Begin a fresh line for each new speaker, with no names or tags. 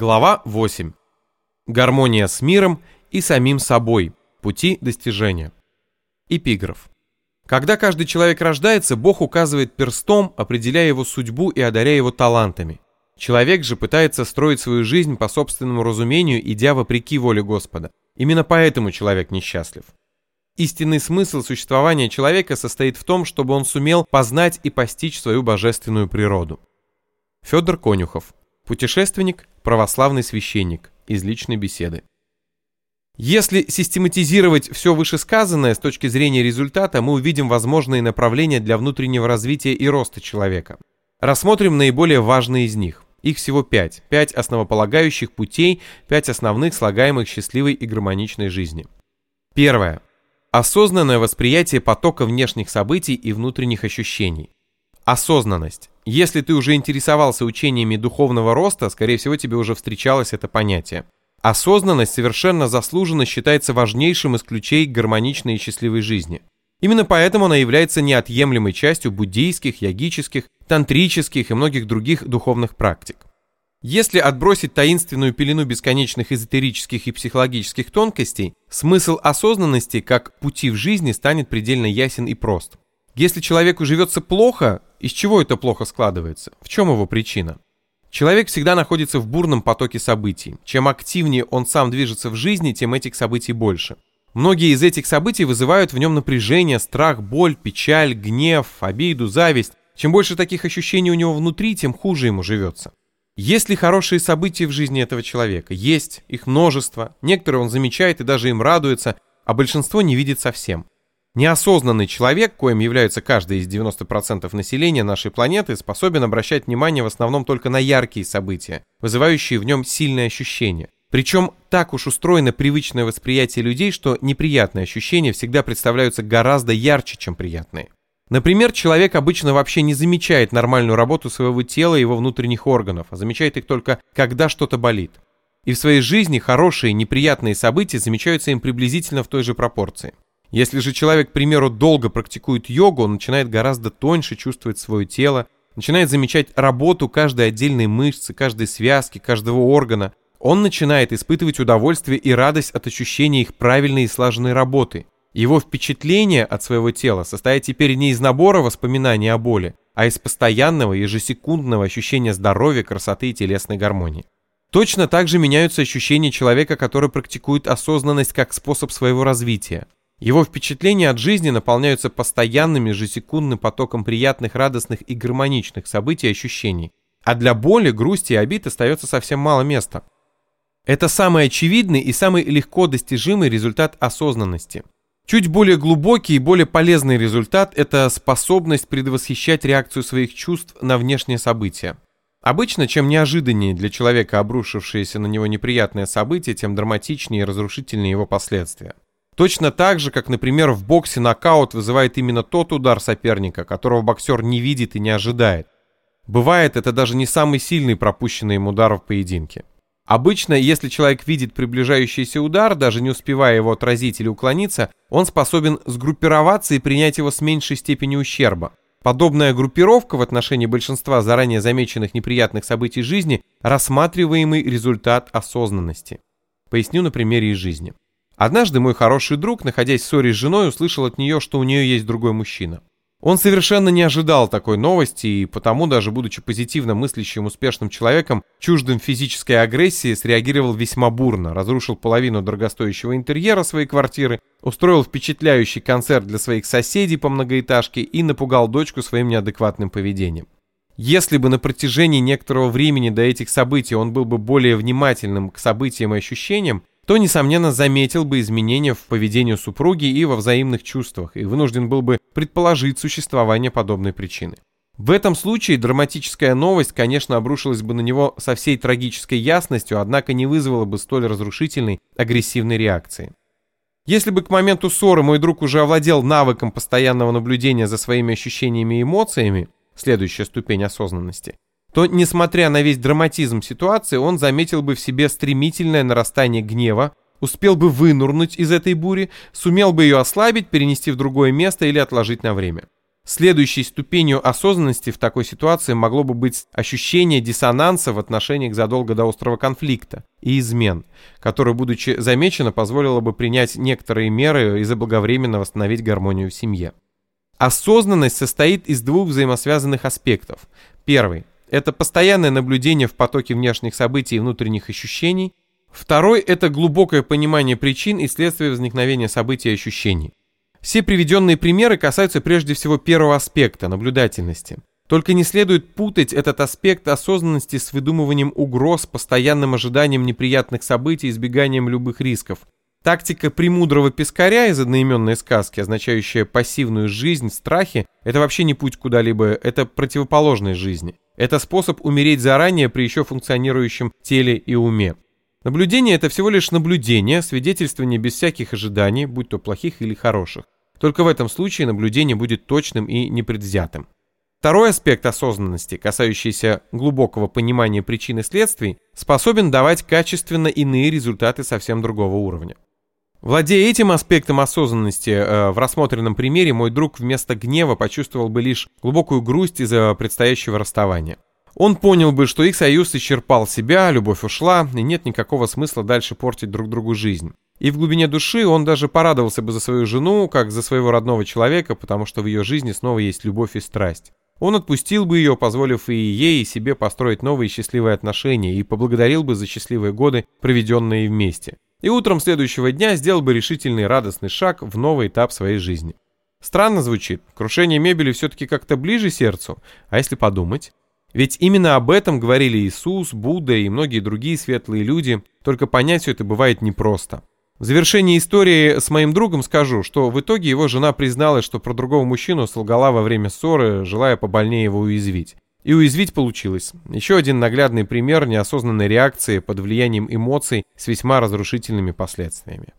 Глава 8. Гармония с миром и самим собой. Пути достижения. Эпиграф. Когда каждый человек рождается, Бог указывает перстом, определяя его судьбу и одаряя его талантами. Человек же пытается строить свою жизнь по собственному разумению, идя вопреки воле Господа. Именно поэтому человек несчастлив. Истинный смысл существования человека состоит в том, чтобы он сумел познать и постичь свою божественную природу. Федор Конюхов. Путешественник, православный священник. Из личной беседы. Если систематизировать все вышесказанное с точки зрения результата, мы увидим возможные направления для внутреннего развития и роста человека. Рассмотрим наиболее важные из них. Их всего пять. Пять основополагающих путей, пять основных слагаемых счастливой и гармоничной жизни. Первое. Осознанное восприятие потока внешних событий и внутренних ощущений. Осознанность. Если ты уже интересовался учениями духовного роста, скорее всего тебе уже встречалось это понятие. Осознанность совершенно заслуженно считается важнейшим из ключей гармоничной и счастливой жизни. Именно поэтому она является неотъемлемой частью буддийских, ягических, тантрических и многих других духовных практик. Если отбросить таинственную пелену бесконечных эзотерических и психологических тонкостей, смысл осознанности как пути в жизни станет предельно ясен и прост. Если человеку живется плохо, из чего это плохо складывается? В чем его причина? Человек всегда находится в бурном потоке событий. Чем активнее он сам движется в жизни, тем этих событий больше. Многие из этих событий вызывают в нем напряжение, страх, боль, печаль, гнев, обиду, зависть. Чем больше таких ощущений у него внутри, тем хуже ему живется. Есть ли хорошие события в жизни этого человека? Есть, их множество. Некоторые он замечает и даже им радуется, а большинство не видит совсем. Неосознанный человек, коим является каждый из 90% населения нашей планеты, способен обращать внимание в основном только на яркие события, вызывающие в нем сильные ощущения. Причем так уж устроено привычное восприятие людей, что неприятные ощущения всегда представляются гораздо ярче, чем приятные. Например, человек обычно вообще не замечает нормальную работу своего тела и его внутренних органов, а замечает их только, когда что-то болит. И в своей жизни хорошие и неприятные события замечаются им приблизительно в той же пропорции. Если же человек, к примеру, долго практикует йогу, он начинает гораздо тоньше чувствовать свое тело, начинает замечать работу каждой отдельной мышцы, каждой связки, каждого органа. Он начинает испытывать удовольствие и радость от ощущения их правильной и слаженной работы. Его впечатление от своего тела состоит теперь не из набора воспоминаний о боли, а из постоянного ежесекундного ощущения здоровья, красоты и телесной гармонии. Точно так же меняются ощущения человека, который практикует осознанность как способ своего развития. Его впечатления от жизни наполняются постоянным ежесекундным потоком приятных, радостных и гармоничных событий и ощущений. А для боли, грусти и обид остается совсем мало места. Это самый очевидный и самый легко достижимый результат осознанности. Чуть более глубокий и более полезный результат – это способность предвосхищать реакцию своих чувств на внешние события. Обычно, чем неожиданнее для человека обрушившееся на него неприятное событие, тем драматичнее и разрушительнее его последствия. Точно так же, как, например, в боксе нокаут вызывает именно тот удар соперника, которого боксер не видит и не ожидает. Бывает, это даже не самый сильный пропущенный им удар в поединке. Обычно, если человек видит приближающийся удар, даже не успевая его отразить или уклониться, он способен сгруппироваться и принять его с меньшей степенью ущерба. Подобная группировка в отношении большинства заранее замеченных неприятных событий жизни – рассматриваемый результат осознанности. Поясню на примере из жизни. Однажды мой хороший друг, находясь в ссоре с женой, услышал от нее, что у нее есть другой мужчина. Он совершенно не ожидал такой новости и потому, даже будучи позитивно мыслящим успешным человеком, чуждым физической агрессии, среагировал весьма бурно, разрушил половину дорогостоящего интерьера своей квартиры, устроил впечатляющий концерт для своих соседей по многоэтажке и напугал дочку своим неадекватным поведением. Если бы на протяжении некоторого времени до этих событий он был бы более внимательным к событиям и ощущениям, то, несомненно, заметил бы изменения в поведении супруги и во взаимных чувствах и вынужден был бы предположить существование подобной причины. В этом случае драматическая новость, конечно, обрушилась бы на него со всей трагической ясностью, однако не вызвала бы столь разрушительной, агрессивной реакции. Если бы к моменту ссоры мой друг уже овладел навыком постоянного наблюдения за своими ощущениями и эмоциями, следующая ступень осознанности, то, несмотря на весь драматизм ситуации, он заметил бы в себе стремительное нарастание гнева, успел бы вынурнуть из этой бури, сумел бы ее ослабить, перенести в другое место или отложить на время. Следующей ступенью осознанности в такой ситуации могло бы быть ощущение диссонанса в отношениях задолго до острого конфликта и измен, которое, будучи замечено, позволило бы принять некоторые меры и заблаговременно восстановить гармонию в семье. Осознанность состоит из двух взаимосвязанных аспектов. Первый – это постоянное наблюдение в потоке внешних событий и внутренних ощущений. Второй – это глубокое понимание причин и следствия возникновения событий и ощущений. Все приведенные примеры касаются прежде всего первого аспекта – наблюдательности. Только не следует путать этот аспект осознанности с выдумыванием угроз, постоянным ожиданием неприятных событий, избеганием любых рисков. Тактика премудрого пескаря из одноименной сказки, означающая пассивную жизнь в страхе, это вообще не путь куда-либо, это противоположной жизни. Это способ умереть заранее при еще функционирующем теле и уме. Наблюдение – это всего лишь наблюдение, свидетельствование без всяких ожиданий, будь то плохих или хороших. Только в этом случае наблюдение будет точным и непредвзятым. Второй аспект осознанности, касающийся глубокого понимания причин и следствий, способен давать качественно иные результаты совсем другого уровня. Владея этим аспектом осознанности, э, в рассмотренном примере мой друг вместо гнева почувствовал бы лишь глубокую грусть из-за предстоящего расставания. Он понял бы, что их союз исчерпал себя, любовь ушла, и нет никакого смысла дальше портить друг другу жизнь. И в глубине души он даже порадовался бы за свою жену, как за своего родного человека, потому что в ее жизни снова есть любовь и страсть. Он отпустил бы ее, позволив и ей, и себе построить новые счастливые отношения, и поблагодарил бы за счастливые годы, проведенные вместе. И утром следующего дня сделал бы решительный радостный шаг в новый этап своей жизни. Странно звучит, крушение мебели все-таки как-то ближе сердцу, а если подумать? Ведь именно об этом говорили Иисус, Будда и многие другие светлые люди, только понять все это бывает непросто. В завершении истории с моим другом скажу, что в итоге его жена призналась, что про другого мужчину солгала во время ссоры, желая побольнее его уязвить. И уязвить получилось. Еще один наглядный пример неосознанной реакции под влиянием эмоций с весьма разрушительными последствиями.